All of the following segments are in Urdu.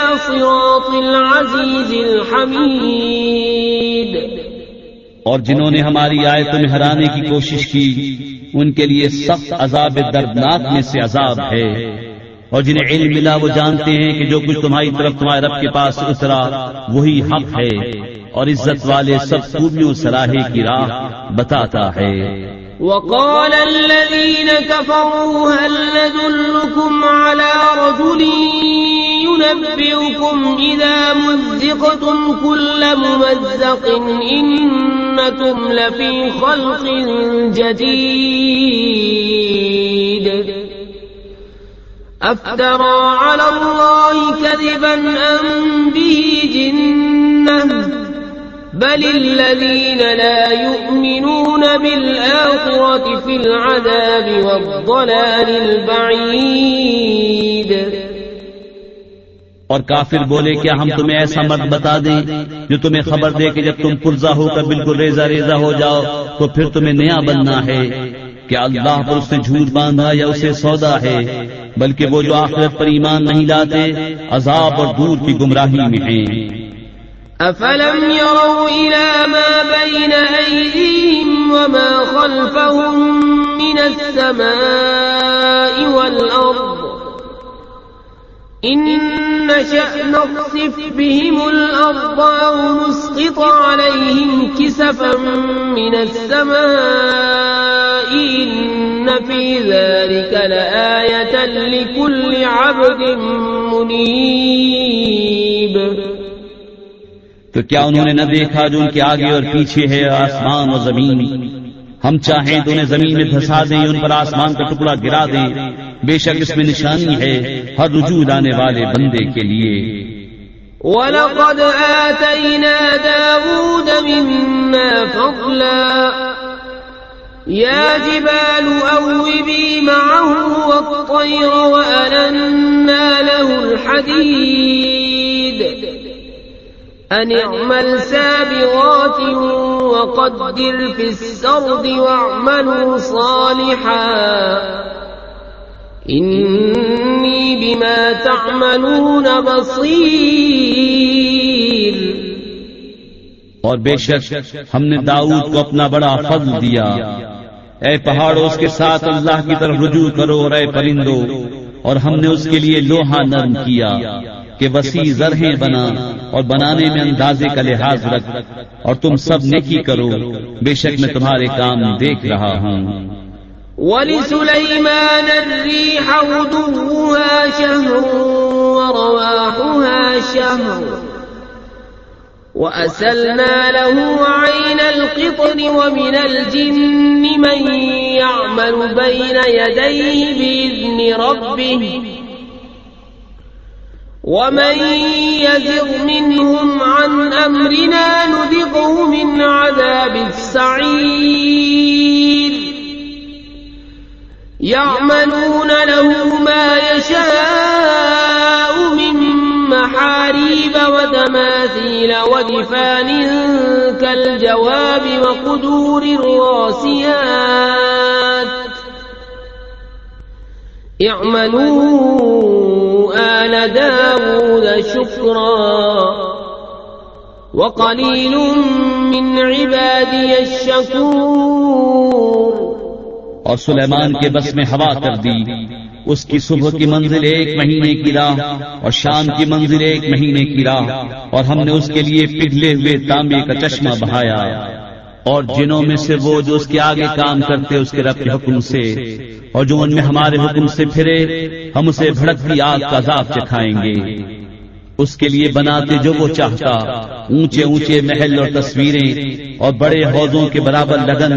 إلى صراط العزيز الحميد اور جنہوں نے ہماری آیتوں میں ہرانے کی کوشش کی ان کے لیے سخت عذاب دردناک میں سے عذاب ہے۔ اور جنہیں علم ملا وہ جانتے ہیں کہ جو کچھ تمہاری طرف تمہارے رب کے پاس اترا وہی حق ہے۔ اور عزت والے سب خوبیوں سراہے کی راہ بتاتا ہے۔ وقال الذين كفروا هل ندلكم على رجل ينبئكم إذا مزقتم كل ممزق إنكم لفي خلق جديد. أفترى على الله كذبا أم به جنة؟ بل الذين لا يؤمنون بالآخرة في العذاب والضلال البعيد. اور کافر بولے کیا ہم تمہیں ایسا مرد بتا دیں جو تمہیں خبر دے کہ جب تم پرزا ہو کر بالکل ریزا ریزا ہو جاؤ تو پھر تمہیں نیا بننا ہے کیا اللہ پر اس نے جھوٹ باندھا یا اسے سودا ہے بلکہ وہ جو آخرت پر ایمان نہیں لاتے عذاب اور دور کی گمراہی میں ہیں۔ أفلم يروا إلى ما بين أيديهم وما خلفهم من السماء والأرض إن نشأ نقصف بهم الأرض أو نسقط عليهم كسفا من السماء إن في ذلك لآية لكل عبد منيب. تو کیا انہوں نے نہ دیکھا جو ان کے آگے اور پیچھے ہے آسمان و زمین؟ ہم چاہیں تو انہیں زمین میں دھسا دیں ان پر آسمان کا ٹکڑا گرا دیں۔ بے شک اس میں نشانی ہے ہر رجوع آنے والے بندے کے لیے۔ وَلَقَدْ آتَيْنَا دَاوُودَ مِنَّا فَضْلًا۔ يَا جِبَالُ أَوِّبِي مَعَهُ وَالطَّيْرَ وَأَلَنَّا لَهُ الْحَدِيدَ أن اعمل سابغات وقدر في السرد واعملوا صالحا۔ إني بما تعملون بصير. اور بے شک ہم نے داؤد کو اپنا بڑا فضل دیا۔ اے پہاڑوں اس کے ساتھ اللہ کی طرف رجوع کرو اور اے پرندو اور ہم نے اس کے لیے لوہا نرم کیا کہ وسیع زرہیں بنا اور بنانے میں اندازے کا لحاظ رکھ اور تم سب نیکی کرو۔ بے شک میں تمہارے کام دیکھ رہا ہوں۔ وَلِسُلَيْمَانَ الرِّيحَ غُدُوُّهَا شَهْرٌ وَرَوَاحُهَا شَهْرٌ. وَأَسَلْنَا لَهُ عَيْنَ الْقِطْرِ وَمِنَ الْجِنِّ مَن يَعْمَلُ بَيْنَ يَدَيْهِ بِإِذْنِ رَبِّهِ. ومن يزغ منهم عن أمرنا نذقه من عذاب السعير. يعملون له ما يشاء من محاريب وتماثيل ودفان كالجواب وقدور الراسيات. اعملوا آل داود شكرا. وقليل من عبادي الشكور. اور سلیمان کے بس میں ہوا کر دی. اس کی صبح کی منزل ایک مہینے کی راہ اور شام کی منزل ایک مہینے کی راہ اور ہم نے اس کے لیے پگھلے ہوئے تانبے کا چشمہ بہایا اور جنوں میں سے وہ جو اس کے آگے کام کرتے اس کے رب کے حکم سے اور جو ان میں ہمارے حکم سے پھرے، ہم اسے بھڑکتی آگ کا عذاب چکھائیں گے۔ اس کے لیے بناتے جو وہ چاہتا۔ اونچے اونچے محل اور تصویریں اور بڑے حوضوں کے برابر لگن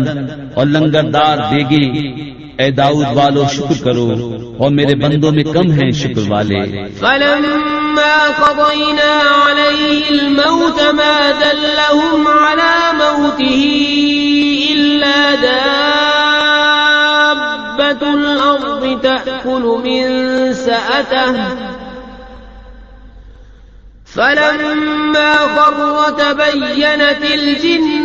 اور لنگر دار دیگیں۔ اے داؤد والو، شکر کرو۔ اور میرے بندوں میں کم ہیں شکر والے۔ فلما قضينا عليه الموت ما دلهم على موته إلا دابة الأرض تأكل من سأته فلما خر تبينت الجن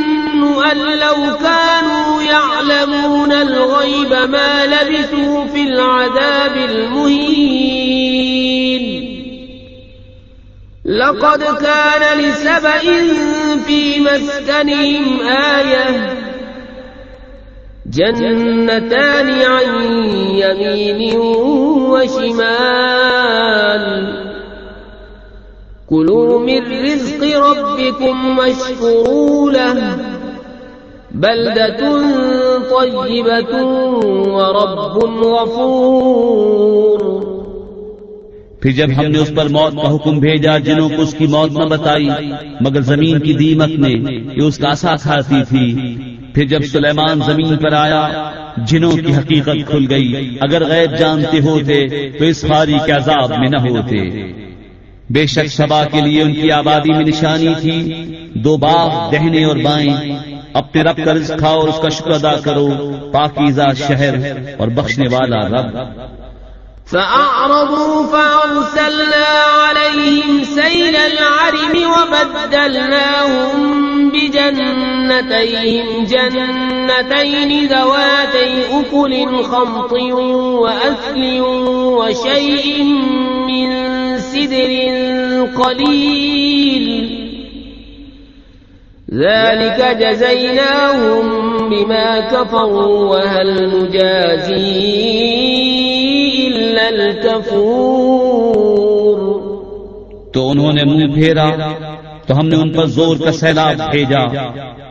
أن لو كانوا يعلمون الغيب ما لبثوا في العذاب المهين. لقد كان لسبأ في مسكنهم آية جنتان عن يمين وشمال. كلوا من رزق ربكم واشكروا له بلدة طيبة ورب غفور. پھر جب ہم نے اس پر موت کا حکم بھیجا، جنہوں کو اس کی موت نہ بتائی، مگر زمین کی دیمک نے یہ اس کا آسا کھاتی تھی۔ پھر جب سلیمان زمین پر آیا جنوں کی حقیقت کھل گئی۔ اگر غیب جانتے ہوتے، تو اس خاری کے عذاب میں نہ ہوتے۔ بے شک شبا کے لیے ان کی آبادی میں نشانی تھی۔ دو باغ دہنے اور بائیں۔ اپنے رب کا رزق کھاؤ اور اس کا شکر ادا کرو۔ پاکیزہ شہر اور بخشنے والا رب۔ فأعرضوا فأرسلنا عليهم سيل العرم وبدلناهم بجنتيهم جنتين ذواتي أكل خمط وأثل وشيء من سدر قليل. ذلك جزيناهم بما كفروا وهل نجازي تو انہوں نے منہ پھیرا، تو ہم نے ان پر زور کا سیلاب بھیجا۔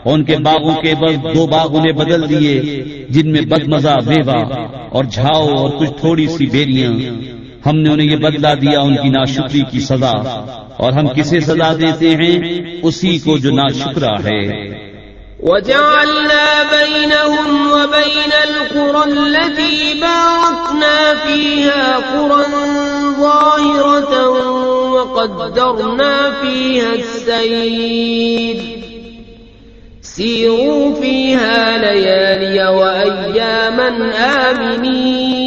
ان کے باغوں کے بس دو باغوں نے بدل دیے، جن میں بد مزہ بیوا اور جھاؤ اور کچھ تھوڑی سی بیریاں۔ ہم نے انہیں یہ بدلا دیا ان کی ناشکری کی سزا، اور ہم کسے سزا دیتے ہیں؟ اسی کو جو ناشکرا ہے۔ وجعلنا بينهم وبين القرى التي باركنا فيها قرى ظاهرة وقدرنا فيها السير سيروا فيها ليالي وأياما آمنين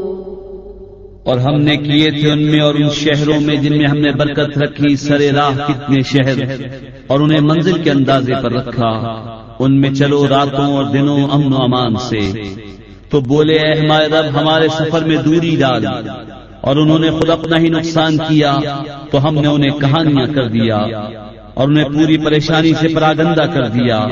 اور ہم نے کیے تھے ان میں اور ان شہروں میں جن میں ہم نے برکت رکھی، سرے راہ کتنے شہر، اور انہیں منزل کے اندازے پر رکھا۔ ان میں چلو راتوں اور دنوں امن و امان سے۔ تو بولے، اے ہمارے رب، ہمارے سفر میں دوری ڈال۔ اور انہوں نے خود اپنا ہی نقصان کیا، تو ہم نے انہیں کہانیاں کر دیا۔ اور انہیں پوری پریشانی سے پراگندہ کر دیا۔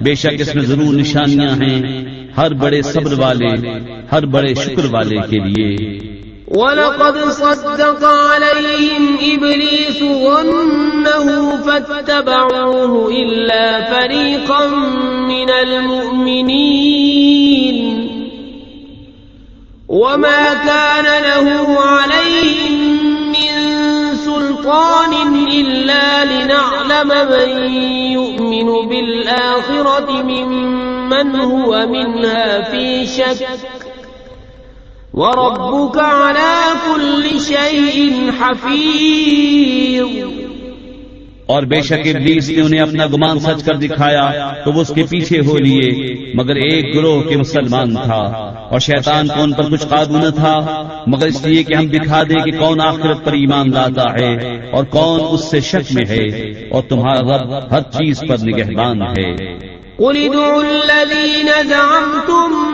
بے شک اس میں ضرور نشانیاں ہیں، ہر بڑے صبر والے، ہر بڑے شکر والے کے لیے۔ ولقد صدق عليهم إبليس ظنه فاتبعوه إلا فريقا من المؤمنين. وما كان له عليهم من سلطان إلا لنعلم من يؤمن بالآخرة ممن هو منها في شك. وربك على كل شيء حفيظ. اور بے شک ابلیس نے انہیں اپنا گمان سچ کر دکھایا تو وہ اس کے پیچھے ہو لیے مگر ایک گروہ کے مسلمان تھا اور شیطان کو ان پر کچھ قابو نہ تھا مگر اس لیے کہ ہم دکھا دیں کہ کون آخرت پر ایمان لاتا ہے اور کون اس سے شک میں ہے اور تمہارا رب ہر چیز پر نگہبان ہے۔ قل الذين زعمتم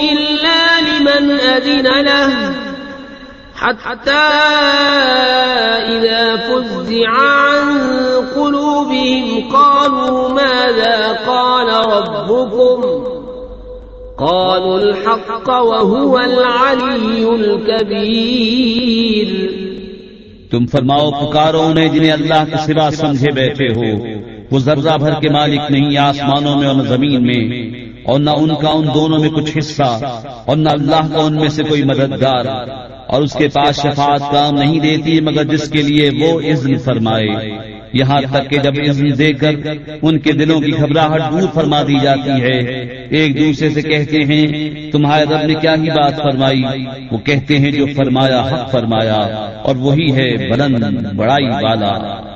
إلا لمن أذن له حتى إذا فزع عن قلوبهم قالوا ماذا قال ربكم؟ قالوا الحق وهو العلي الكبير. تم فرماؤ پکارو انہیں جنہیں اللہ کے سوا سمجھے بیٹھے ہو، وہ ذرہ بھر کے مالک نہیں آسمانوں میں اور زمین میں۔ اور نہ ان کا ان دونوں میں کچھ حصہ اور نہ اللہ کا ان میں سے کوئی مددگار اور اس کے پاس شفاعت کام نہیں دیتی مگر جس کے لیے وہ اذن فرمائے۔ یہاں تک کہ جب اذن دے کر ان کے دلوں کی گھبراہٹ دور فرما دی جاتی ہے۔ ایک دوسرے سے کہتے ہیں، تمہارے رب نے کیا ہی بات فرمائی؟ وہ کہتے ہیں، جو فرمایا، حق فرمایا اور وہی ہے بلند بڑائی والا۔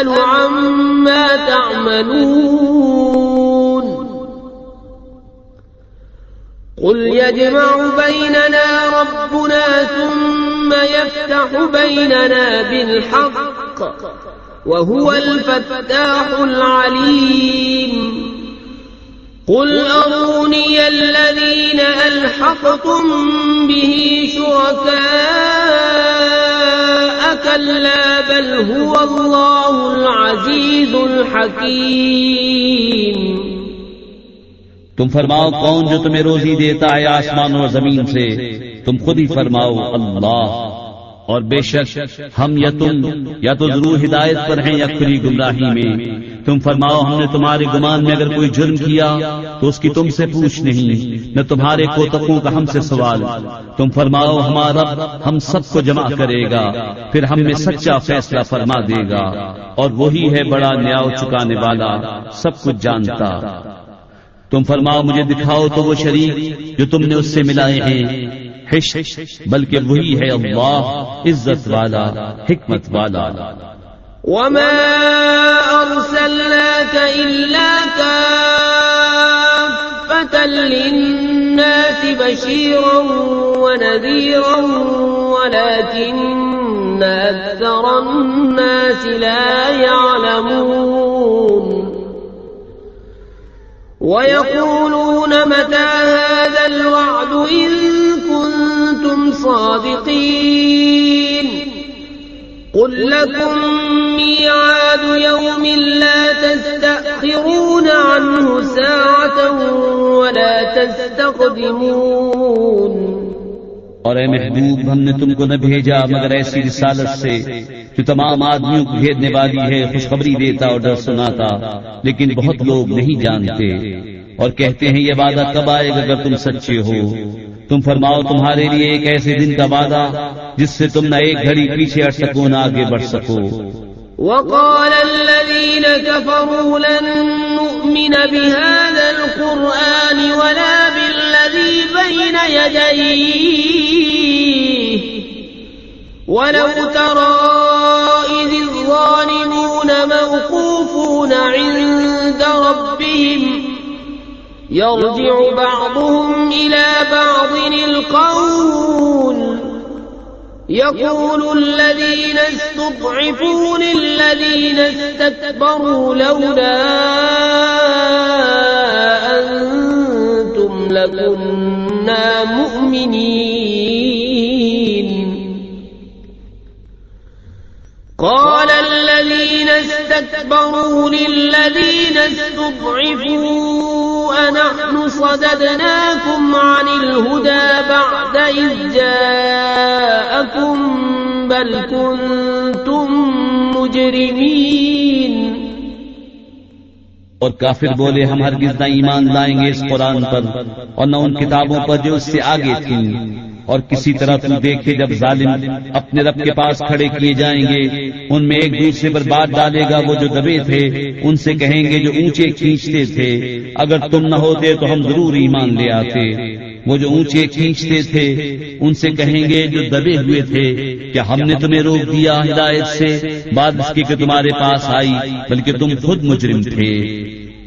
نسأل عما تعملون قل يجمع بيننا ربنا ثم يفتح بيننا بالحق وهو الفتاح العليم قل أروني الذين ألحقتم به شركاء كلا، بل هو الله العزيز الحكيم. تم فرماؤ، کون جو تمہیں روزی دیتا ہے آسمان اور زمین سے؟ تم خود ہی فرماؤ، اللہ۔ اور بے شک ہم یا تم، یا تو ضرور ہدایت پر ہیں یا کھلی گمراہی میں۔ تم فرماؤ، ہم نے تمہارے گمان میں اگر کوئی جرم کیا تو اس کی تم سے پوچھ نہیں، نہ تمہارے کوتکوں کا ہم سے سوال۔ تم فرماؤ، ہمارا ہم سب کو جمع کرے گا، پھر ہم میں سچا فیصلہ فرما دے گا۔ اور وہی ہے بڑا نیاؤ چکانے والا، سب کچھ جانتا۔ تم فرماؤ، مجھے دکھاؤ تو وہ شریک جو تم نے اس سے ملائے ہیں۔ حش بلکہ وہی ہے اللہ، عزت والا، حکمت والا۔ وما أرسلناك إلا كافة للناس بشيرا ونذيرا ولكن أكثر الناس لا يعلمون۔ ويقولون متى هذا الوعد إن صادقين قل لكم ميعاد يوم لا تستأخرون عنه ساعة ولا تستقدمون. اور اے محبوب، ہم نے تم کو نہ بھیجا، مگر ایسی رسالت سے جو تمام آدمیوں کو بھیجنے والی ہے، خوشخبری دیتا اور ڈر سناتا، لیکن بہت لوگ نہیں جانتے۔ اور کہتے ہیں، یہ وعدہ کب آئے گا اگر تم سچے ہو؟ تم فرماؤ تمہارے لیے ایک ایسے دن کا وعدہ جس سے تم نہ ایک گھڑی پیچھے ہٹ سکو نہ آگے بڑھ سکو۔ وقال الذين كفروا لن نؤمن بهذا القرآن ولا بالذي بين يديه ولو ترى إذ الظالمون موقوفون عند ربهم يرجع بعضهم إلى بعض القول. يقول الذين استضعفوا للذين استكبروا لولا أنتم لكنا مؤمنين. قال الذين استكبروا للذين استضعفوا أنحن صددناكم عن الهدى بعد إذ جاءكم بل كنتم مجرمين اور کافر بولے، ہم ہرگز نہ ایمان لائیں گے اس قرآن پر اور نہ ان کتابوں پر جو اس سے آگے تھیں۔ اور کسی طرح تم دیکھے جب ظالم اپنے رب کے پاس کھڑے کیے جائیں گے، ان میں ایک دوسرے پر بات ڈالے گا، وہ جو دبے تھے، ان سے کہیں گے جو اونچے کھینچتے تھے، اگر تم نہ ہوتے تو ہم ضرور ایمان لے آتے۔ وہ جو اونچے کھینچتے تھے، ان سے کہیں گے جو دبے ہوئے تھے کہ ہم نے تمہیں روک دیا ہدایت سے بعد اس کی کہ تمہارے پاس آئی، بلکہ تم خود مجرم تھے۔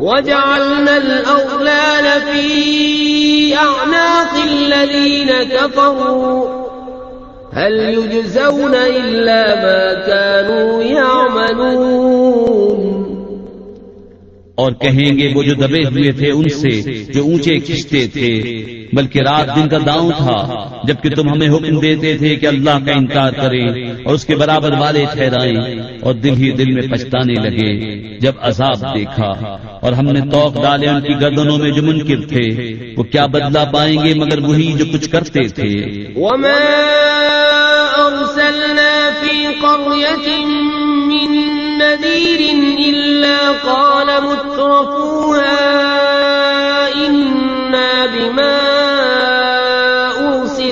وجعلنا الأغلال في أعناق الذين كفروا. هل يجزون إلا ما كانوا يعملون. اور کہیں گے وہ جو دبے ہوئے تھے ان سے، جو اونچے کھچتے تھے بلکہ رات دن کا داؤں تھا، جبکہ تم ہمیں حکم دیتے تھے کہ اللہ کا انکار کریں اور اس کے برابر والے ٹھہرائیں اور دل ہی دل میں پچھتانے لگے، جب عذاب دیکھا۔ اور ہم نے توق ڈالے ان کی گردنوں میں جو منکر تھے، وہ کیا بدلا پائیں گے مگر وہی جو کچھ کرتے تھے۔ وما في قرية من نذير إلا قال مترفوها إنا بما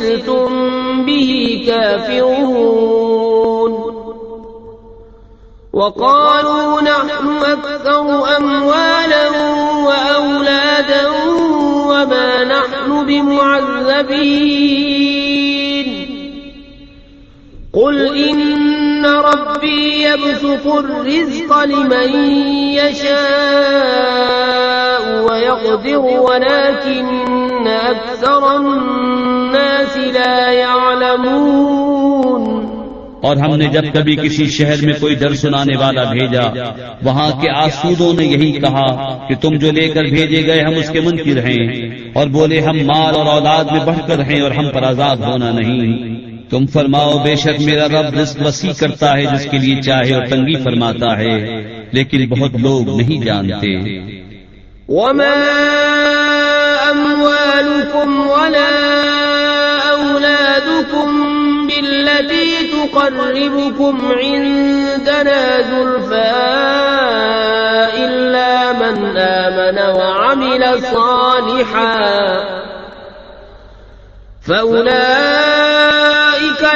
أرسلتم به كافرون. وقالوا نحن أكثر أموالا وأولادا وما نحن بمعذبين. قل إن ربي يبسط الرزق لمن يشاء ويقدر، ولكن أكثر الناس لا يعلمون. اور ہم نے جب کبھی کسی شہر میں کوئی ڈر سنانے والا بھیجا، وہاں کے آسودوں نے یہی کہا کہ تم جو لے کر بھیجے گئے ہم اس کے منکر ہیں، اور بولے ہم مال اور اولاد میں بڑھ کر ہیں اور ہم پر آزاد ہونا نہیں۔ تم فرماؤ، بے شک میرا رب رزق وسیع کرتا ہے، جس کے لیے چاہے اور تنگی فرماتا ہے، لیکن بہت لوگ نہیں جانتے۔ وما أموالكم ولا أولادكم بالتي تقربكم عندنا زلفى إلا من آمن وعمل صالحا فأولئك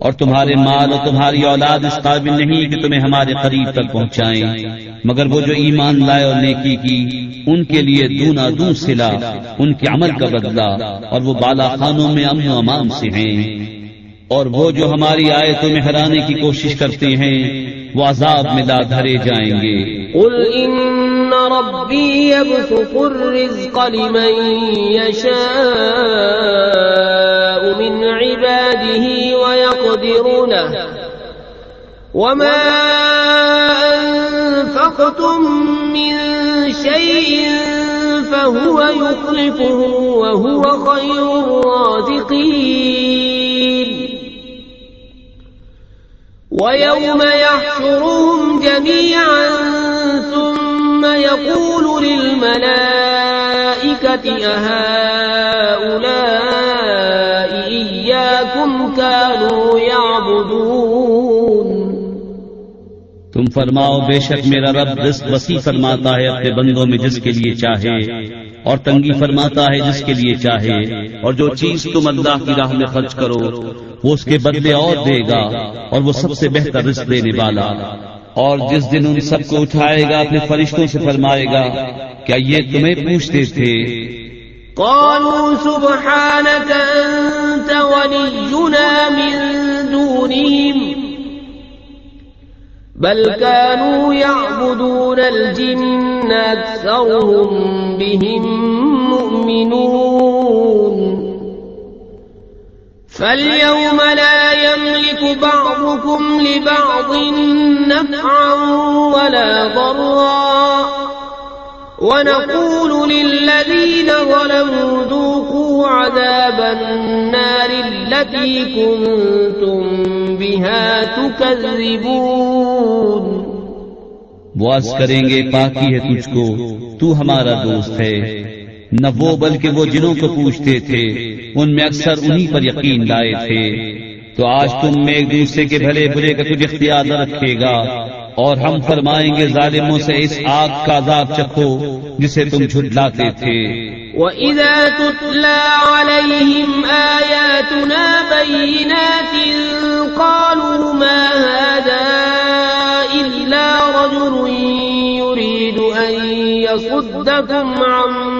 اور تمہارے مال اور تمہاری اولاد اس قابل نہیں کہ تمہیں ہمارے قریب تک پہنچائیں۔ مگر وہ جو ایمان لائے اور نیکی کی، ان کے لیے دونا دون سلا، ان کے عمل کا بدلہ، اور وہ بالا خانوں میں امن و امان سے ہیں۔ اور وہ جو ہماری آیتوں میں ہرانے کی کوشش کرتے ہیں، وہ عذاب میں لا دھرے جائیں گے۔ قل ربي يبسط الرزق لمن يشاء من عباده ويقدر له وما أنفقتم من شيء فهو يخلفه وهو خير الرازقين ويوم يحشرهم جميعا يقول للملائكة أهؤلاء إياكم كانوا يعبدون؟ تم فرماؤ، بے شک میرا رب رزق وسیع فرماتا ہے اپنے بندوں میں جس کے لیے چاہے، اور تنگی فرماتا ہے جس کے لیے چاہے، اور جو چیز تم اللہ کی راہ میں خرچ کرو، وہ اس کے بدلے اور دے گا، اور وہ سب سے بہتر رزق دینے والا۔ اور جس دن ان سب کو اٹھائے گا، اپنے فرشتوں سے فرمائے گا کیا یہ تمہیں پوچھتے تھے۔ قالوا سبحانك أنت ولينا من دونهم، بل كانوا يعبدون الجن أكثرهم بهم مؤمنون۔ فاليوم لا يملك بعضكم لبعض نفعا ولا ضرا. ونقول للذين ظلموا ذوقوا عذاب النار التي كنتم بها تكذبون. وہ عرض کریں گے پاکی ہے تجھ کو، تو ہمارا دوست ہے۔ نہ وہ بلکہ وہ جنہوں کو پوچھتے تھے، ان میں اکثر انہی پر یقین لائے تھے۔ تو آج تم میں ایک دوسرے کے بھلے برے کا کچھ اختیار نہ رکھے گا، اور ہم فرمائیں گے ظالموں سے اس آگ کا عذاب چکھو، جسے تم جھٹلاتے تھے۔ وَإِذَا تُتْلَى عَلَيْهِمْ آيَاتُنَا بَيِّنَاتٍ قَالُوا مَا هَذَا إِلَّا رَجُلٌ يُرِيدُ أَن يَصُدَّكُمْ عَمَّا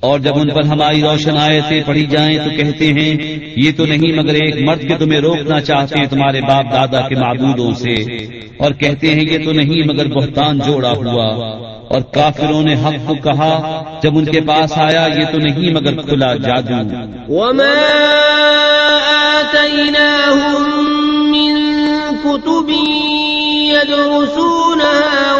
اور جب ان پر ہماری روشن آیتیں پڑھی جائیں تو کہتے ہیں یہ تو نہیں مگر ایک مرد کے تمہیں روکنا چاہتے ہیں تمہارے باپ دادا کے معبودوں سے۔ اور کہتے ہیں یہ تو نہیں مگر بہتان جوڑا ہوا۔ اور کافروں نے حق کو کہا جب ان کے پاس آیا یہ تو نہیں مگر کھلا جادو۔ وما آتيناهم من كتب يدرسونها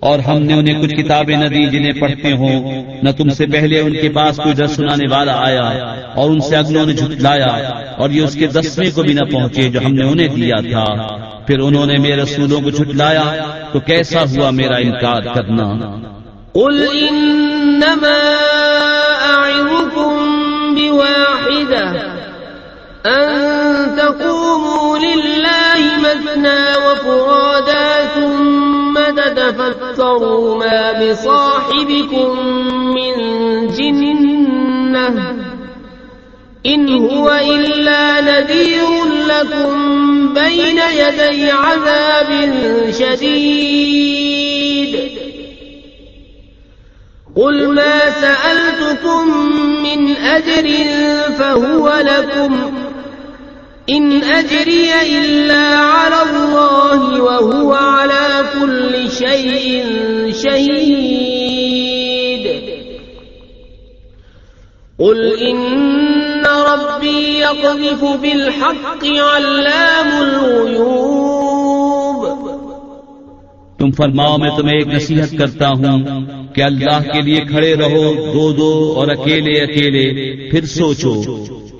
اور ہم نے انہیں کچھ کتابیں نہ دی جنہیں پڑھتے ہوں۔ نہ تم سے پہلے ان کے پاس کوئی درس سنانے والا آیا اور ان سے اگلوں نے جھٹلایا اور یہ اس کے دسویں کو بھی نہ پہنچے جو ہم نے انہیں دیا تھا۔ پھر انہوں نے میرے رسولوں کو جھٹلایا تو کیسا ہوا میرا انکار کرنا؟ قل إنما أعظكم بواحدة أن تقوموا لله مثنى وفرادا ثم تتفكروا ما بصاحبكم من جنة. إن هو إلا نذير لكم بين يدي عذاب شديد. قل ما سألتكم من أجر فهو لكم إن أجري إلا على الله وهو على كل شيء شهيد. قل إن ربي يقذف بالحق علام الغيوب. تم فرماؤ، میں تمہیں ایک نصیحت کرتا ہوں کہ اللہ کے لیے کھڑے رہو، دو دو اور اکیلے اکیلے، پھر سوچو۔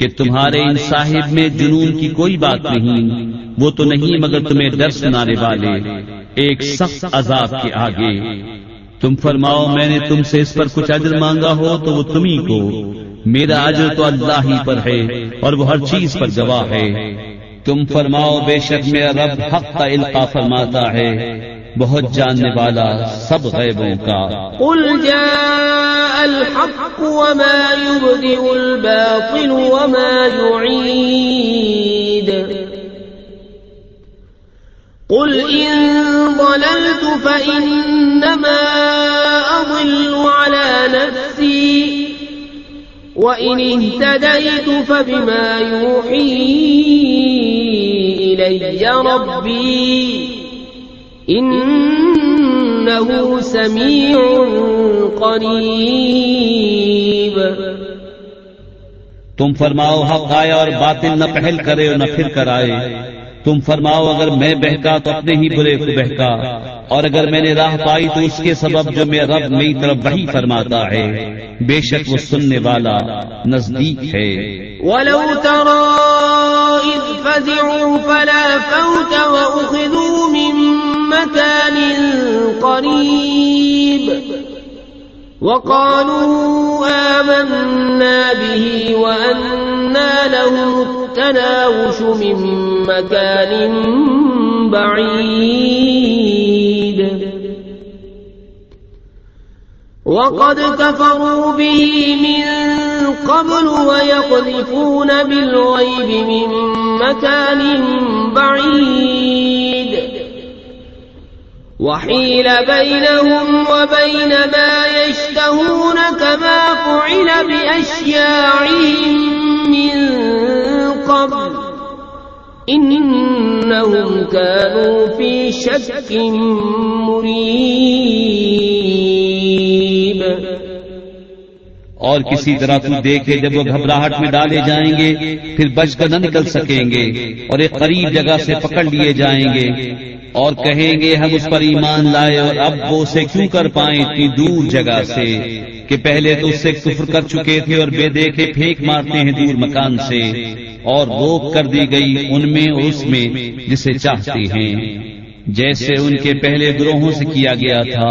کہ تمہارے ان صاحب میں جنون کی کوئی بات نہیں وہ تو نہیں مگر تمہیں ڈر سنانے والے ایک سخت عذاب کے آگے۔ تم فرماؤ میں نے تم سے اس پر کچھ اجر مانگا ہو تو وہ تمہیں کو۔ میرا اجر تو اللہ ہی پر ہے اور وہ ہر چیز پر گواہ ہے۔ تم فرماؤ بے شک میرا رب حق کا القا فرماتا ہے۔ بہت جاننے والا سب غیبوں کا۔ قل جاء الحق وما يبدئ الباطل وما يعيد۔ قل إن ضللت فإنما أضل على نفسي، وإن اهتديت فبما يوحي إلي ربي۔ إنه سميع قريب. تم فرماؤ حق آئے اور باطل نہ پہل کرے اور نہ پھر کر آئے تم فرماؤ اگر میں بہکا تو اپنے ہی برے کو بہکا۔ اور اگر میں نے راہ پائی تو اس کے سبب جو میرا رب میری طرف وہی فرماتا ہے۔ بے شک وہ سننے والا نزدیک ہے۔ ولو ترى إذ فزعوا فلا فوت وأخذوا من مكان قريب. وقالوا آمنا به وأنا لهم التناوش من مكان بعيد. وقد كفروا به من قبل ويقذفون بالغيب من مكان بعيد. وحيل بينهم وبين ما يشتهون كما فعل بأشياعهم من قبل إنهم كانوا في شك مريب اور کسی طرح تو دیکھے جب وہ گھبراہٹ میں ڈالے جائیں گے، پھر بچ کر نہ نکل سکیں گے اور ایک قریب جگہ سے پکڑ لیے جائیں گے۔ اور کہیں گے ہم اس پر ایمان لائے اور اب وہ اسے کیوں کر پائیں اتنی دور جگہ سے کہ پہلے تو اس سے کفر کر چکے تھے اور بے دیکھے پھینک مارتے ہیں دور مکان سے اور روک کر دی گئی ان میں اور اس میں جسے چاہتے ہیں۔ جیسے ان کے پہلے گروہوں سے کیا گیا تھا،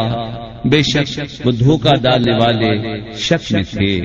بے شک وہ دھوکہ ڈالنے والے شک میں تھے۔